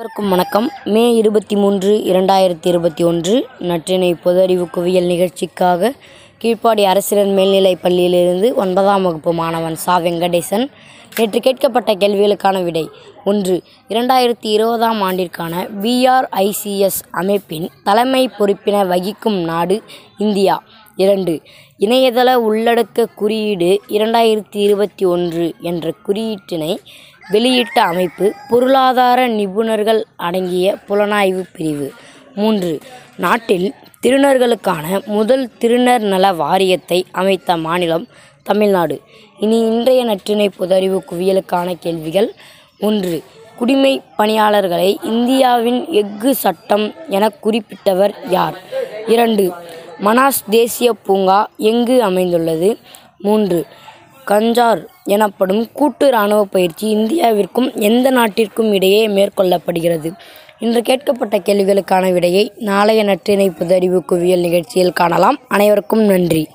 அனைவருக்கும் வணக்கம். மே இருபத்தி மூன்று இரண்டாயிரத்தி இருபத்தி ஒன்று நற்றினை பொது அறிவு குவியல் நிகழ்ச்சிக்காக கீழ்ப்பாடி அரசினர் மேல்நிலைப் பள்ளியிலிருந்து ஒன்பதாம் வகுப்பு மாணவன் சா. வெங்கடேசன் நேற்று கேட்கப்பட்ட கேள்விகளுக்கான விடை ஒன்று. இரண்டாயிரத்தி இருபதாம் ஆண்டிற்கான பிஆர்ஐசிஎஸ் அமைப்பின் தலைமை பொறுப்பினை வகிக்கும் நாடு இந்தியா. இரண்டு. இணையதள உள்ளடக்க குறியீடு இரண்டாயிரத்தி இருபத்தி ஒன்று என்ற குறியீட்டினை வெளியிட்ட அமைப்பு பொருளாதார நிபுணர்கள் அடங்கிய புலனாய்வு பிரிவு. மூன்று நாட்டில் திருநர்களுக்கான முதல் திருநர் நல வாரியத்தை அமைத்த மாநிலம் தமிழ்நாடு. இனி இன்றைய நற்றிணை பொதறிவு குவியலுக்கான கேள்விகள். ஒன்று குடிமை பணியாளர்களை இந்தியாவின் எஃகு சட்டம் என குறிப்பிட்டவர் யார்? இரண்டு மனாஸ் தேசிய பூங்கா எங்கு அமைந்துள்ளது? மூன்று கஞ்சார் எனப்படும் கூட்டு இராணுவ பயிற்சி இந்தியாவிற்கும் எந்த நாட்டிற்கும் இடையே மேற்கொள்ளப்படுகிறது. இன்று கேட்கப்பட்ட கேள்விகளுக்கான விடையை நாளைய நற்றிணைப்பு புதறிவு குவியல் நிகழ்ச்சியில் காணலாம். அனைவருக்கும் நன்றி.